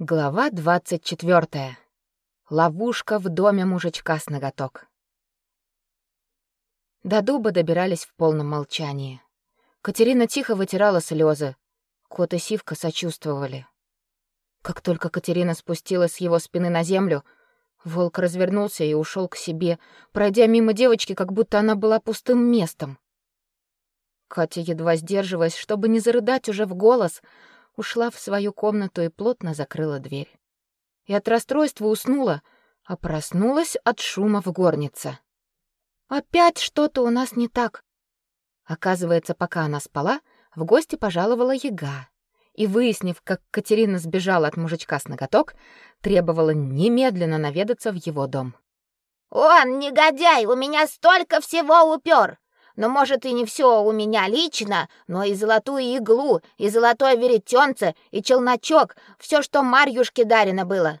Глава 24. Ловушка в доме мужичка с ноготок. До дуба добирались в полном молчании. Катерина тихо вытирала слезы. Кот и Сивка сочувствовали. Как только Катерина спустилась с его спины на землю, волк развернулся и ушел к себе, пройдя мимо девочки, как будто она была пустым местом. Катя, едва сдерживаясь, чтобы не зарыдать уже в голос, ушла в свою комнату и плотно закрыла дверь. И от расстройства уснула, а проснулась от шума в горнице. Опять что-то у нас не так. Оказывается, пока она спала, в гости пожаловала Яга. И выяснив, как Катерина сбежала от мужичка с ноготок, требовала немедленно наведаться в его дом. «Он, негодяй, у меня столько всего упер! Но, может, и не все у меня лично, но и золотую иглу, и золотое веретенце, и челночок, все, что Марьюшке дарено было.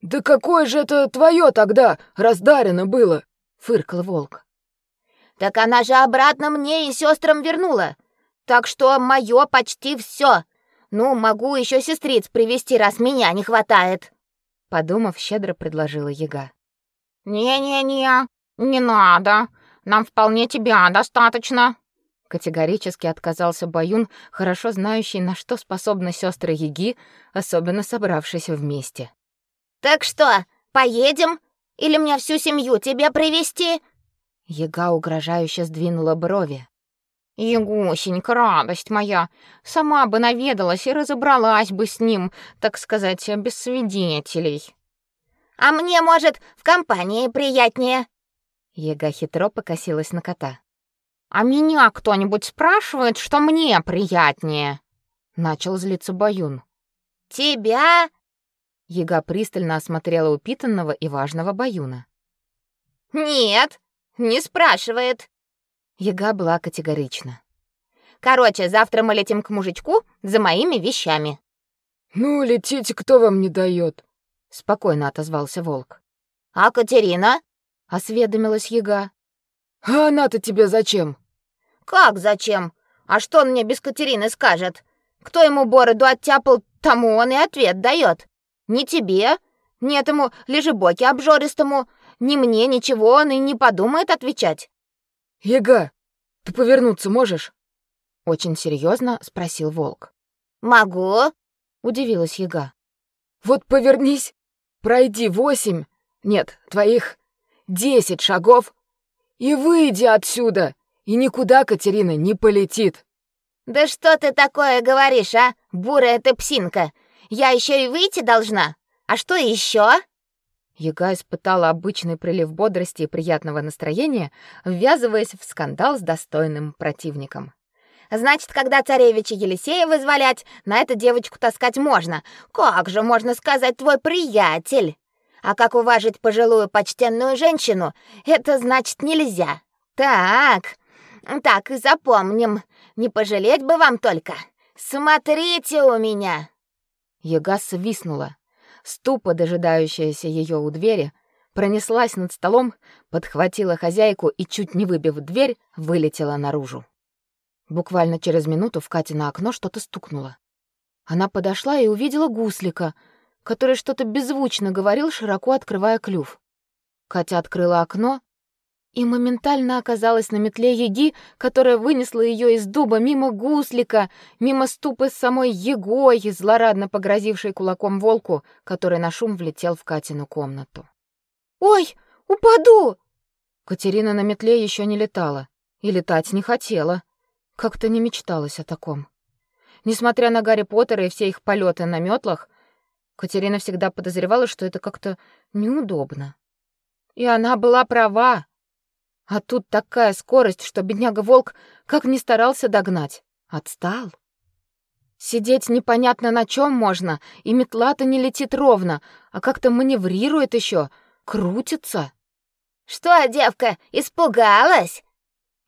Да какое же это твое тогда раздарено было? фыркал волк. Так она же обратно мне и сестрам вернула. Так что мое почти все. Ну, могу еще сестриц привести, раз меня не хватает. Подумав, щедро предложила Яга. Не-не-не, не надо. Нам вполне тебя достаточно. Категорически отказался Баюн, хорошо знающий, на что способны сестры Еги, особенно собравшись вместе. Так что, поедем или мне всю семью тебе привести? Ега угрожающе сдвинула брови. Егусенька, радость моя, сама бы наведалась и разобралась бы с ним, так сказать, без свидетелей. А мне, может, в компании приятнее? Ега хитро покосилась на кота. А меня кто-нибудь спрашивает, что мне приятнее? Начал злиться Баюн. Тебя? Ега пристально осмотрела упитанного и важного Баюна. Нет, не спрашивает. Ега была категорична. Короче, завтра мы летим к мужичку за моими вещами. Ну, летите, кто вам не дает? спокойно отозвался волк. А Катерина? Осведомилась Яга. А она-то тебе зачем? Как зачем? А что он мне без Катерины скажет? Кто ему бороду оттяпал, тому он и ответ дает. Ни тебе, ни этому лежебоке обжористому, ни мне ничего он и не подумает отвечать. Яга, ты повернуться можешь? Очень серьезно спросил волк. Могу, удивилась Яга. Вот повернись, пройди восемь, нет, твоих десять шагов и выйди отсюда, и никуда Катерина не полетит. Да что ты такое говоришь, а? Бурая ты псинка. Я еще и выйти должна. А что еще? Яга испытала обычный прилив бодрости и приятного настроения, ввязываясь в скандал с достойным противником. Значит, когда царевича Елисея вызволять, на эту девочку таскать можно. Как же можно сказать твой приятель? А как уважить пожилую почтенную женщину, это значит нельзя. Так, так и запомним. Не пожалеть бы вам только. Смотрите у меня. Яга свистнула. Ступа, дожидающаяся ее у двери, пронеслась над столом, подхватила хозяйку и, чуть не выбив дверь, вылетела наружу. Буквально через минуту в Кате на окно что-то стукнуло. Она подошла и увидела гуслика — который что-то беззвучно говорил, широко открывая клюв. Катя открыла окно и моментально оказалась на метле Еги, которая вынесла ее из дуба мимо гуслика, мимо ступы с самой Егой, злорадно погрозившей кулаком волку, который на шум влетел в Катину комнату. «Ой, упаду!» Катерина на метле еще не летала и летать не хотела. Как-то не мечталось о таком. Несмотря на Гарри Поттера и все их полеты на метлах, Катерина всегда подозревала, что это как-то неудобно. И она была права. А тут такая скорость, что бедняга-волк как ни старался догнать, отстал. Сидеть непонятно на чем можно, и метла-то не летит ровно, а как-то маневрирует еще, крутится. «Что, девка, испугалась?»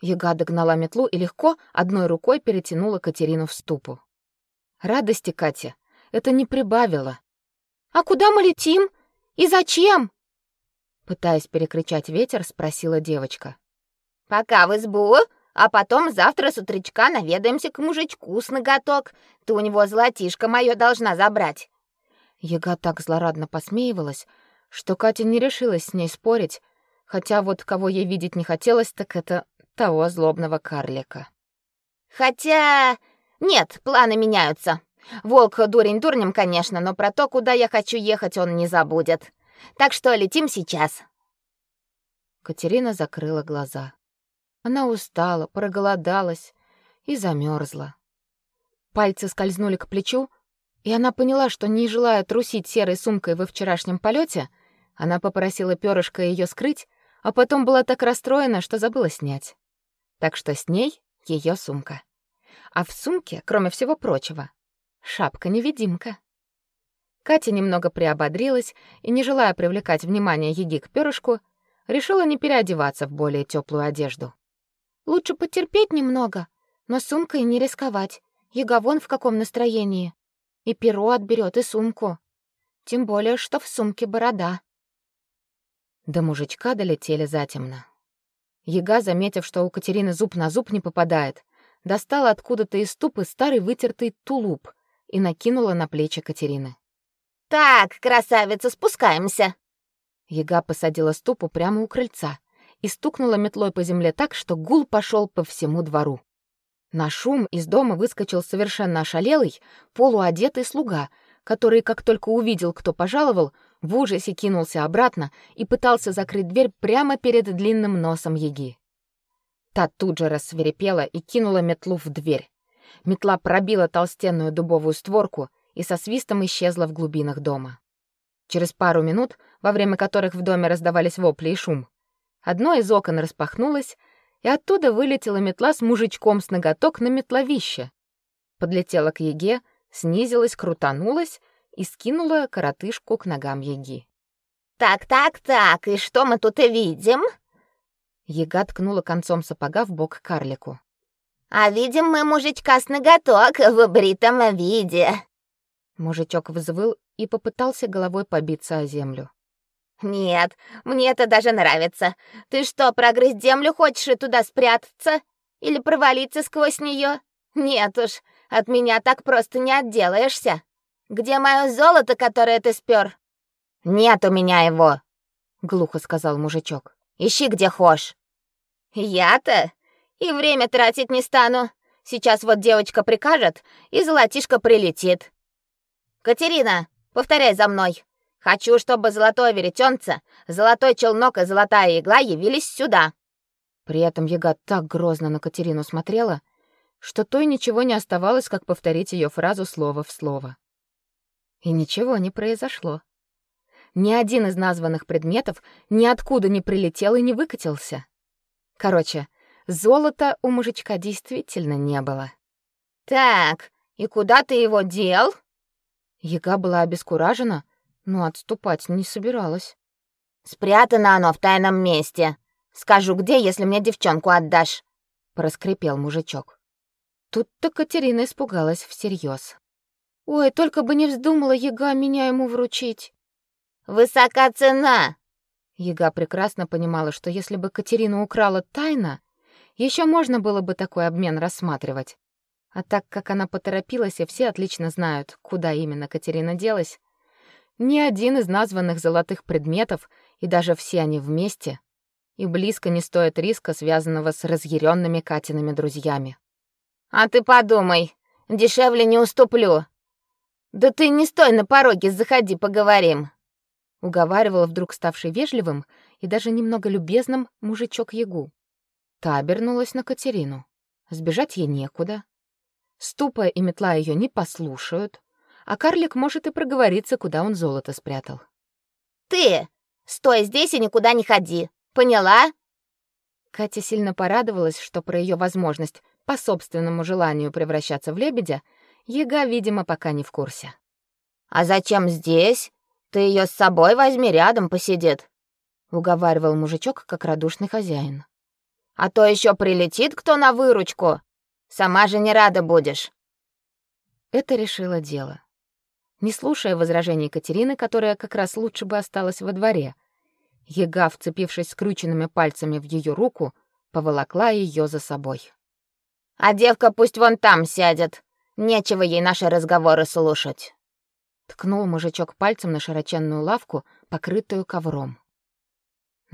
Яга догнала метлу и легко одной рукой перетянула Катерину в ступу. Радости Кате это не прибавило. А куда мы летим? И зачем? Пытаясь перекричать ветер, спросила девочка. Пока в избу, а потом завтра с утречка наведаемся к мужичку с ноготок. Ты у него золотишко моё должна забрать. Яга так злорадно посмеивалась, что Катя не решилась с ней спорить, хотя вот кого ей видеть не хотелось, так это того злобного карлика. Хотя... Нет, планы меняются. Волк дурень дурнем, конечно, но про то, куда я хочу ехать, он не забудет. Так что летим сейчас. Катерина закрыла глаза. Она устала, проголодалась и замерзла. Пальцы скользнули к плечу, и она поняла, что не желая трусить серой сумкой во вчерашнем полете, она попросила перышко ее скрыть, а потом была так расстроена, что забыла снять. Так что с ней ее сумка. А в сумке, кроме всего прочего, шапка-невидимка. Катя немного приободрилась и, не желая привлекать внимание Еги к перышку, решила не переодеваться в более теплую одежду. Лучше потерпеть немного, но сумкой не рисковать. Ега вон в каком настроении. И перо отберет, и сумку. Тем более, что в сумке борода. До мужичка долетели затемно. Ега, заметив, что у Катерины зуб на зуб не попадает, достала откуда-то из тупы старый вытертый тулуп и накинула на плечи Катерины. «Так, красавица, спускаемся!» Ега посадила ступу прямо у крыльца и стукнула метлой по земле так, что гул пошел по всему двору. На шум из дома выскочил совершенно ошалелый, полуодетый слуга, который, как только увидел, кто пожаловал, в ужасе кинулся обратно и пытался закрыть дверь прямо перед длинным носом Еги. Та тут же рассверепела и кинула метлу в дверь. Метла пробила толстенную дубовую створку и со свистом исчезла в глубинах дома. Через пару минут, во время которых в доме раздавались вопли и шум, одно из окон распахнулось, и оттуда вылетела метла с мужичком с ноготок на метловище. Подлетела к Еге, снизилась, крутанулась и скинула коротышку к ногам Еги. «Так, так, так, и что мы тут и видим?» Ега ткнула концом сапога в бок карлику. «А видим мы мужичка с ноготок в бритом виде». Мужичок взвыл и попытался головой побиться о землю. «Нет, мне это даже нравится. Ты что, прогрызть землю хочешь и туда спрятаться? Или провалиться сквозь нее? Нет уж, от меня так просто не отделаешься. Где мое золото, которое ты спер? «Нет у меня его», — глухо сказал мужичок. Ищи где хошь. Я-то и время тратить не стану. Сейчас вот девочка прикажет, и золотишко прилетит. Катерина, повторяй за мной. Хочу, чтобы золотое веретенце, золотой челнок и золотая игла явились сюда. При этом Яга так грозно на Катерину смотрела, что той ничего не оставалось, как повторить ее фразу слово в слово. И ничего не произошло. Ни один из названных предметов ниоткуда не прилетел и не выкатился. Короче, золота у мужичка действительно не было. Так, и куда ты его дел? Яга была обескуражена, но отступать не собиралась. Спрятано оно в тайном месте. Скажу где, если мне девчонку отдашь, проскрипел мужичок. Тут-то Катерина испугалась всерьез. Ой, только бы не вздумала Яга меня ему вручить. Высока цена. Яга прекрасно понимала, что если бы Катерина украла тайно, еще можно было бы такой обмен рассматривать. А так как она поторопилась, и все отлично знают, куда именно Катерина делась, ни один из названных золотых предметов, и даже все они вместе, и близко не стоит риска, связанного с разъяренными Катиными друзьями. А ты подумай, дешевле не уступлю. Да ты не стой на пороге, заходи, поговорим уговаривал вдруг ставший вежливым и даже немного любезным мужичок Ягу. Та обернулась на Катерину. Сбежать ей некуда. Ступа и метла ее не послушают, а карлик может и проговориться, куда он золото спрятал. «Ты! Стой здесь и никуда не ходи! Поняла?» Катя сильно порадовалась, что про ее возможность по собственному желанию превращаться в лебедя Ега, видимо, пока не в курсе. «А зачем здесь?» Ты ее с собой возьми, рядом посидит, уговаривал мужичок, как радушный хозяин. А то еще прилетит кто на выручку. Сама же не рада будешь. Это решило дело. Не слушая возражений Катерины, которая как раз лучше бы осталась во дворе, Ега, вцепившись скрюченными пальцами в ее руку, поволокла ее за собой. А девка пусть вон там сядет. Нечего ей наши разговоры слушать. Ткнул мужичок пальцем на широченную лавку, покрытую ковром.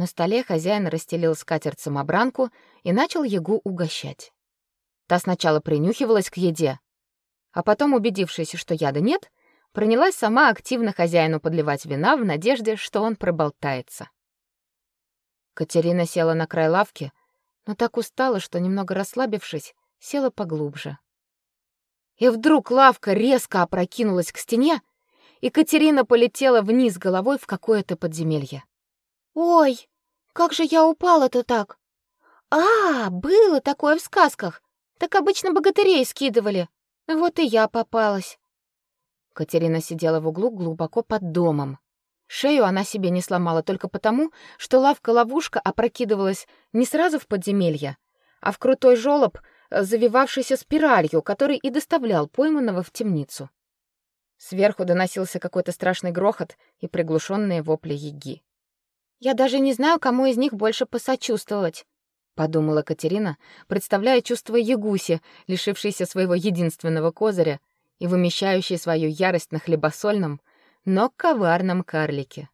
На столе хозяин расстелил скатерть-самобранку и начал Ягу угощать. Та сначала принюхивалась к еде, а потом, убедившись, что яда нет, принялась сама активно хозяину подливать вина в надежде, что он проболтается. Катерина села на край лавки, но так устала, что, немного расслабившись, села поглубже. И вдруг лавка резко опрокинулась к стене, и Катерина полетела вниз головой в какое-то подземелье. Ой, как же я упала-то так? А, было такое в сказках. Так обычно богатырей скидывали. Вот и я попалась. Катерина сидела в углу глубоко под домом. Шею она себе не сломала только потому, что лавка-ловушка опрокидывалась не сразу в подземелье, а в крутой жёлоб, завивавшийся спиралью, который и доставлял пойманного в темницу. Сверху доносился какой-то страшный грохот и приглушенные вопли Еги. Я даже не знаю, кому из них больше посочувствовать, подумала Катерина, представляя чувство Ягуси, лишившейся своего единственного козыря и вымещающей свою ярость на хлебосольном, но коварном карлике.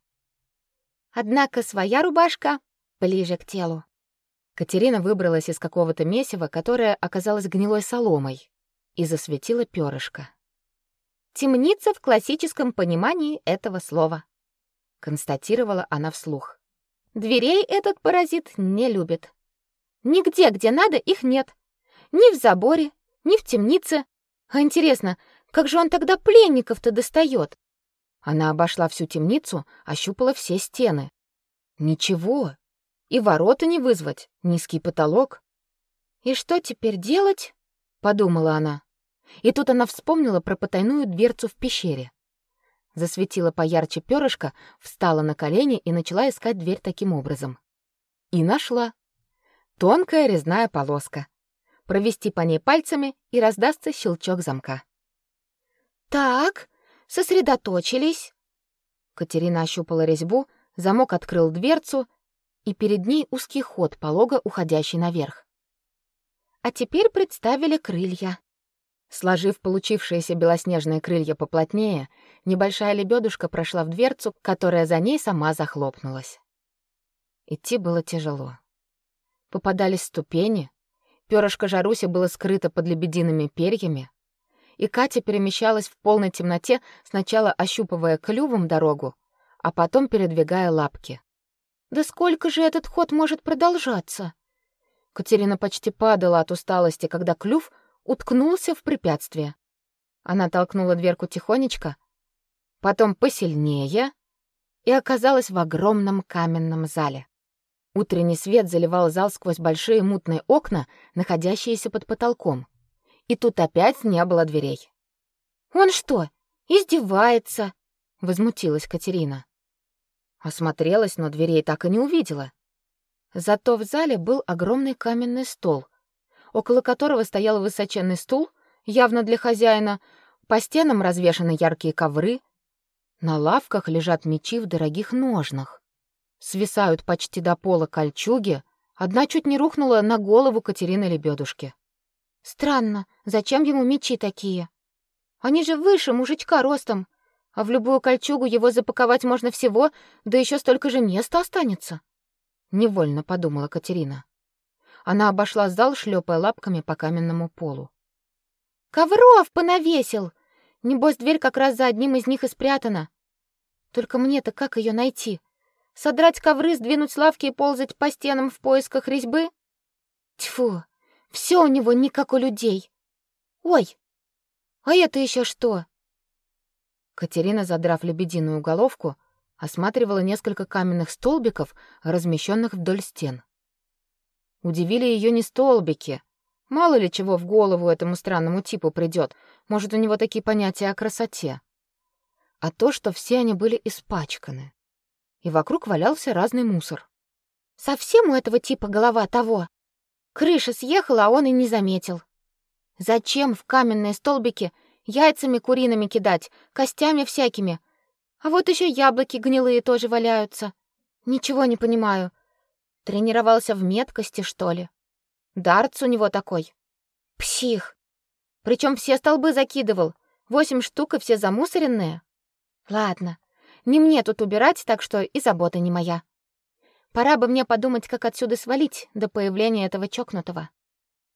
Однако своя рубашка ближе к телу. Катерина выбралась из какого-то месива, которое оказалось гнилой соломой, и засветила перышко. Темница в классическом понимании этого слова, констатировала она вслух. Дверей этот паразит не любит. Нигде, где надо, их нет. Ни в заборе, ни в темнице. А интересно, как же он тогда пленников-то достает? Она обошла всю темницу, ощупала все стены. Ничего. И ворота не вызвать, низкий потолок. И что теперь делать? подумала она. И тут она вспомнила про потайную дверцу в пещере засветила поярче перышко, встала на колени и начала искать дверь таким образом. И нашла. Тонкая резная полоска. Провести по ней пальцами, и раздастся щелчок замка. «Так, сосредоточились». Катерина ощупала резьбу, замок открыл дверцу, и перед ней узкий ход, полого уходящий наверх. А теперь представили крылья. Сложив получившиеся белоснежные крылья поплотнее, небольшая лебедушка прошла в дверцу, которая за ней сама захлопнулась. Идти было тяжело. Попадались ступени, перышко Жаруся было скрыто под лебедиными перьями, и Катя перемещалась в полной темноте, сначала ощупывая клювом дорогу, а потом передвигая лапки. «Да сколько же этот ход может продолжаться?» Катерина почти падала от усталости, когда клюв — уткнулся в препятствие. Она толкнула дверку тихонечко, потом посильнее и оказалась в огромном каменном зале. Утренний свет заливал зал сквозь большие мутные окна, находящиеся под потолком. И тут опять не было дверей. «Он что, издевается?» — возмутилась Катерина. Осмотрелась, но дверей так и не увидела. Зато в зале был огромный каменный стол — около которого стоял высоченный стул, явно для хозяина, по стенам развешаны яркие ковры, на лавках лежат мечи в дорогих ножнах. Свисают почти до пола кольчуги, одна чуть не рухнула на голову Катерины Лебедушки. Странно, зачем ему мечи такие? Они же выше мужичка ростом, а в любую кольчугу его запаковать можно всего, да еще столько же места останется. Невольно подумала Катерина. Она обошла зал, шлепая лапками по каменному полу. «Ковров понавесил! Небось, дверь как раз за одним из них и спрятана. Только мне-то как ее найти? Содрать ковры, сдвинуть лавки и ползать по стенам в поисках резьбы? Тьфу, все у него не как у людей. Ой, а это еще что?» Катерина, задрав лебединую головку, осматривала несколько каменных столбиков, размещенных вдоль стен. Удивили ее не столбики. Мало ли чего в голову этому странному типу придет. Может, у него такие понятия о красоте. А то, что все они были испачканы. И вокруг валялся разный мусор. Совсем у этого типа голова того. Крыша съехала, а он и не заметил. Зачем в каменные столбики яйцами куриными кидать, костями всякими? А вот еще яблоки гнилые тоже валяются. Ничего не понимаю. Тренировался в меткости, что ли? Дартс у него такой. Псих. Причем все столбы закидывал. Восемь штук и все замусоренные. Ладно, не мне тут убирать, так что и забота не моя. Пора бы мне подумать, как отсюда свалить до появления этого чокнутого.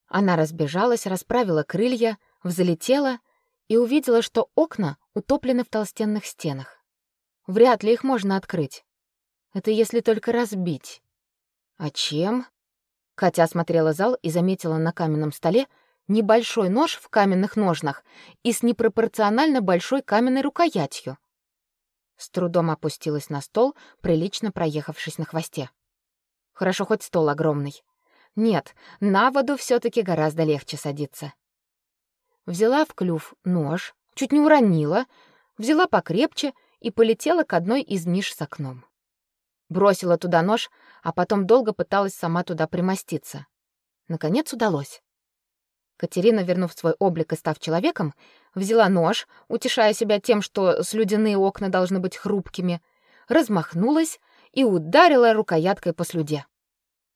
Она разбежалась, расправила крылья, взлетела и увидела, что окна утоплены в толстенных стенах. Вряд ли их можно открыть. Это если только разбить. А чем? Катя осмотрела зал и заметила на каменном столе небольшой нож в каменных ножнах и с непропорционально большой каменной рукоятью. С трудом опустилась на стол, прилично проехавшись на хвосте. Хорошо хоть стол огромный. Нет, на воду все таки гораздо легче садиться. Взяла в клюв нож, чуть не уронила, взяла покрепче и полетела к одной из ниш с окном. Бросила туда нож, а потом долго пыталась сама туда примоститься. Наконец удалось. Катерина, вернув свой облик и став человеком, взяла нож, утешая себя тем, что слюдяные окна должны быть хрупкими, размахнулась и ударила рукояткой по слюде.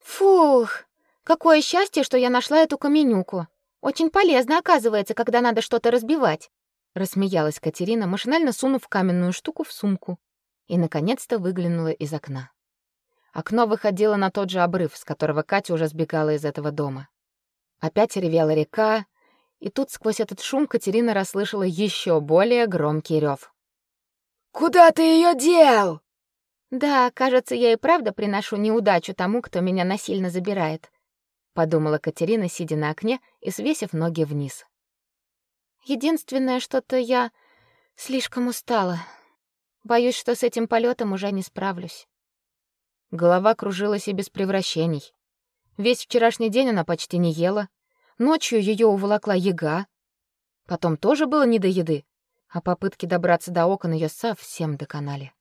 Фух, какое счастье, что я нашла эту каменюку. Очень полезно, оказывается, когда надо что-то разбивать. Рассмеялась Катерина, машинально сунув каменную штуку в сумку, и наконец-то выглянула из окна. Окно выходило на тот же обрыв, с которого Катя уже сбегала из этого дома. Опять ревела река, и тут сквозь этот шум Катерина расслышала еще более громкий рев. «Куда ты ее дел?» «Да, кажется, я и правда приношу неудачу тому, кто меня насильно забирает», — подумала Катерина, сидя на окне и свесив ноги вниз. «Единственное, что-то я слишком устала. Боюсь, что с этим полетом уже не справлюсь». Голова кружилась и без превращений. Весь вчерашний день она почти не ела. Ночью ее уволокла яга. Потом тоже было не до еды, а попытки добраться до окон ее совсем доконали.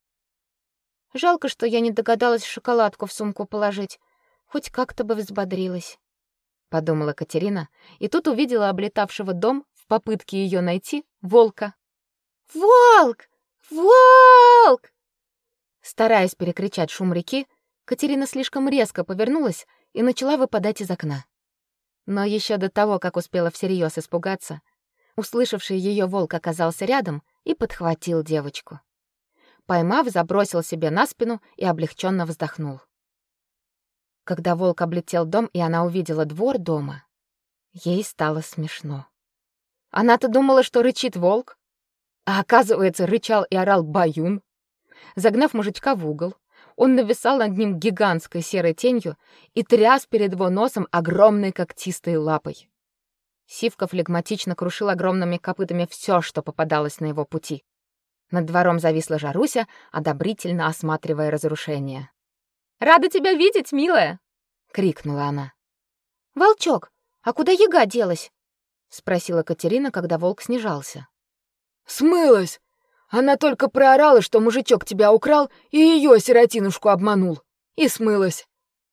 Жалко, что я не догадалась шоколадку в сумку положить. Хоть как-то бы взбодрилась. Подумала Катерина, и тут увидела облетавшего дом в попытке ее найти волка. «Волк! Волк!» Стараясь перекричать шум реки, Катерина слишком резко повернулась и начала выпадать из окна. Но еще до того, как успела всерьез испугаться, услышавший ее волк оказался рядом и подхватил девочку. Поймав, забросил себе на спину и облегченно вздохнул. Когда волк облетел дом, и она увидела двор дома, ей стало смешно. Она-то думала, что рычит волк, а оказывается, рычал и орал баюн. Загнав мужичка в угол, он нависал над ним гигантской серой тенью и тряс перед его носом огромной когтистой лапой. Сивка флегматично крушил огромными копытами все, что попадалось на его пути. Над двором зависла Жаруся, одобрительно осматривая разрушение. «Рада тебя видеть, милая!» — крикнула она. «Волчок, а куда яга делась?» — спросила Катерина, когда волк снижался. «Смылась! Она только проорала, что мужичок тебя украл и ее сиротинушку обманул. И смылась.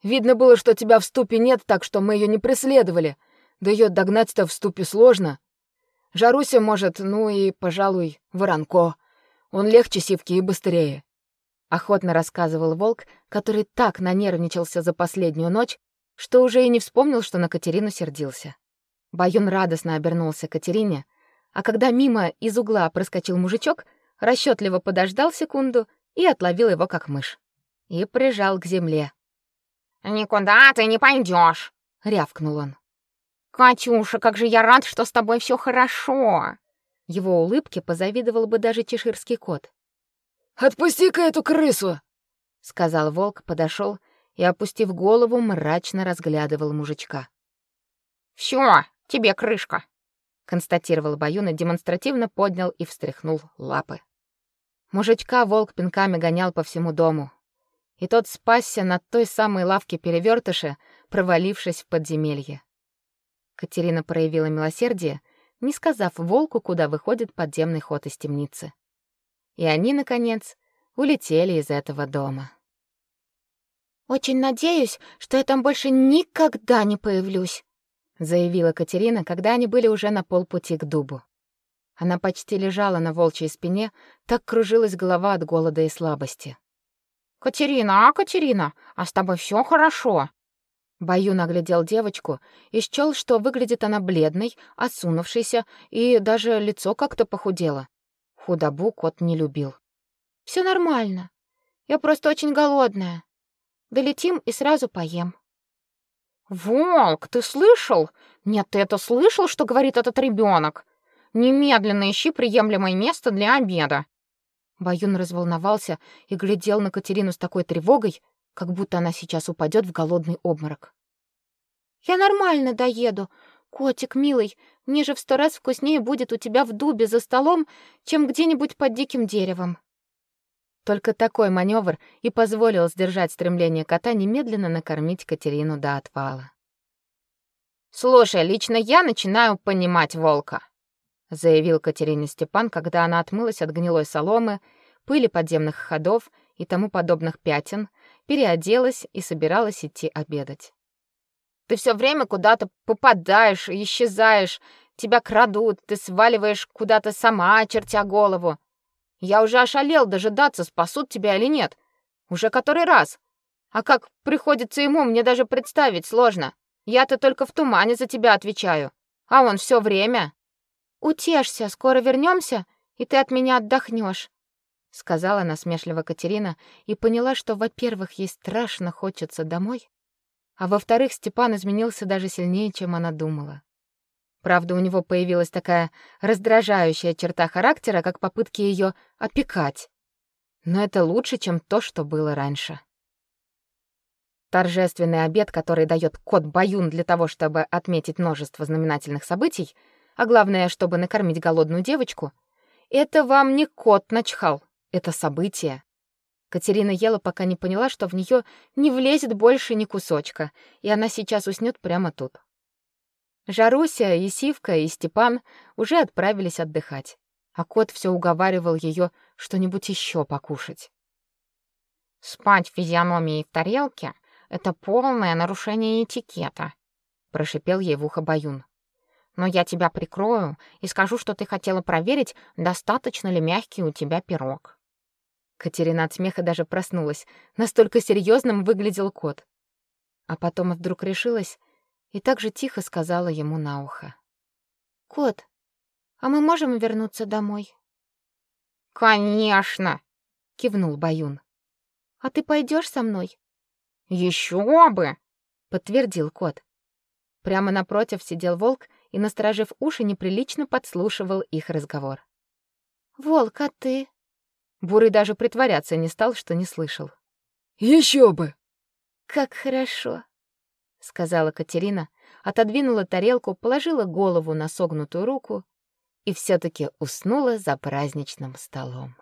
Видно было, что тебя в ступе нет, так что мы ее не преследовали. Да ее догнать-то в ступе сложно. Жаруся может, ну и, пожалуй, Воронко. Он легче сивки и быстрее. Охотно рассказывал волк, который так нанервничался за последнюю ночь, что уже и не вспомнил, что на Катерину сердился. Баюн радостно обернулся к Катерине, а когда мимо из угла проскочил мужичок, расчетливо подождал секунду и отловил его как мышь. И прижал к земле. «Никуда ты не пойдешь, рявкнул он. «Катюша, как же я рад, что с тобой все хорошо!» Его улыбке позавидовал бы даже чеширский кот. «Отпусти-ка эту крысу!» — сказал волк, подошел и, опустив голову, мрачно разглядывал мужичка. «Всё, тебе крышка!» — констатировал Баюн и демонстративно поднял и встряхнул лапы. Мужичка волк пинками гонял по всему дому. И тот спасся на той самой лавке перевертыша, провалившись в подземелье. Катерина проявила милосердие, не сказав волку, куда выходит подземный ход из темницы. И они, наконец, улетели из этого дома. «Очень надеюсь, что я там больше никогда не появлюсь», заявила Катерина, когда они были уже на полпути к дубу. Она почти лежала на волчьей спине, так кружилась голова от голода и слабости. «Катерина, а, Катерина, а с тобой все хорошо?» Баюн оглядел девочку и счёл, что выглядит она бледной, осунувшейся, и даже лицо как-то похудело. Худобу кот не любил. Все нормально. Я просто очень голодная. Долетим и сразу поем. Волк, ты слышал? Нет, ты это слышал, что говорит этот ребенок? Немедленно ищи приемлемое место для обеда. Баюн разволновался и глядел на Катерину с такой тревогой, как будто она сейчас упадет в голодный обморок. Я нормально доеду. Котик, милый, мне же в сто раз вкуснее будет у тебя в дубе за столом, чем где-нибудь под диким деревом. Только такой маневр и позволил сдержать стремление кота немедленно накормить Катерину до отвала. Слушай, лично я начинаю понимать волка, заявил Катерине Степан, когда она отмылась от гнилой соломы, пыли подземных ходов и тому подобных пятен, переоделась и собиралась идти обедать. Ты все время куда-то попадаешь, исчезаешь, тебя крадут, ты сваливаешь куда-то сама, чертя голову. Я уже ошалел дожидаться, спасут тебя или нет. Уже который раз. А как приходится ему, мне даже представить сложно. Я-то только в тумане за тебя отвечаю. А он все время. Утешься, скоро вернемся, и ты от меня отдохнешь, сказала насмешливо Катерина и поняла, что, во-первых, ей страшно хочется домой, а во-вторых, Степан изменился даже сильнее, чем она думала. Правда, у него появилась такая раздражающая черта характера, как попытки ее опекать. Но это лучше, чем то, что было раньше. Торжественный обед, который дает кот Баюн для того, чтобы отметить множество знаменательных событий, а главное, чтобы накормить голодную девочку, это вам не кот начхал, это событие. Катерина ела, пока не поняла, что в нее не влезет больше ни кусочка, и она сейчас уснет прямо тут. Жаруся, и Сивка, и Степан уже отправились отдыхать, а кот все уговаривал ее что-нибудь еще покушать. «Спать физиономией в тарелке — это полное нарушение этикета», — прошипел ей в ухо Баюн. «Но я тебя прикрою и скажу, что ты хотела проверить, достаточно ли мягкий у тебя пирог». Катерина от смеха даже проснулась. Настолько серьезным выглядел кот. А потом вдруг решилась и так же тихо сказала ему на ухо. «Кот, а мы можем вернуться домой?» «Конечно!» — кивнул Баюн. «А ты пойдешь со мной?» «Еще бы!» — подтвердил кот. Прямо напротив сидел волк и, насторожив уши, неприлично подслушивал их разговор. «Волк, а ты?» Бурый даже притворяться не стал, что не слышал. Еще бы. Как хорошо, сказала Катерина, отодвинула тарелку, положила голову на согнутую руку и все таки уснула за праздничным столом.